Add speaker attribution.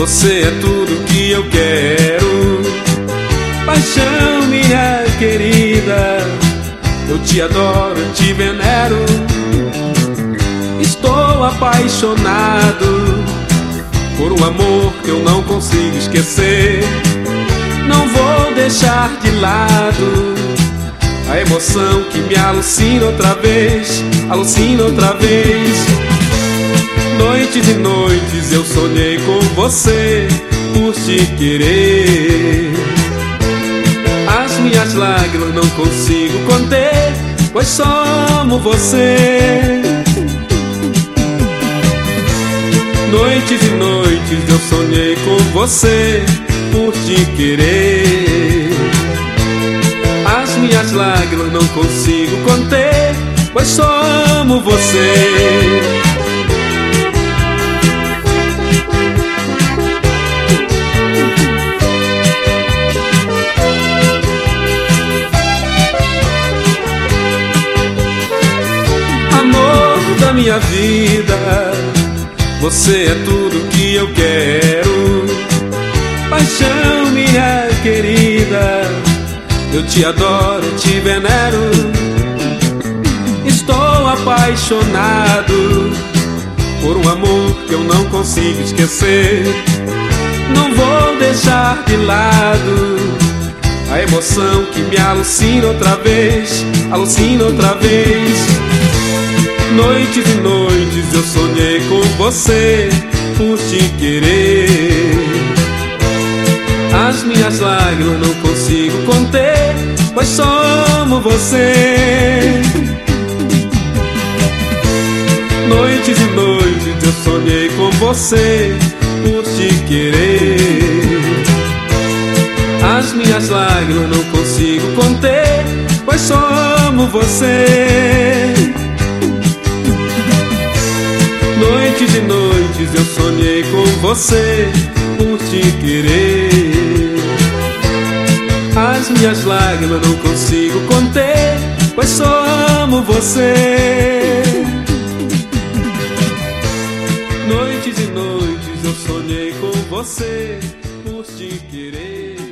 Speaker 1: Você é tudo que eu quero. Paixão, minha querida. Eu te adoro, eu te venero. Estou apaixonado por um amor que eu não consigo esquecer. Não vou deixar de lado a emoção que me alucina outra vez, alucina outra vez. Noites e noites eu sonhei com você por te querer. As minhas lágrimas não consigo conter, pois só amo você. Noites e noites eu sonhei com você por te querer. As minhas lágrimas não consigo conter, pois só amo você. Minha vida. Você é tudo que eu quero. Paixão, minha querida. Eu te adoro, te venero. Estou apaixonado por um amor que eu não consigo esquecer. Não vou deixar de lado a emoção que me alucina outra vez, alucina outra vez. Noites e noites eu sonhei com você por te querer. As minhas lágrimas não consigo conter, pois só amo você. Noites e noites eu sonhei com você por te querer. As minhas lágrimas não consigo conter, pois só amo você. Noites eu sonhei com você por te querer. As minhas lágrimas não consigo conter, pois só amo você. Noites e noites eu sonhei com você por te querer.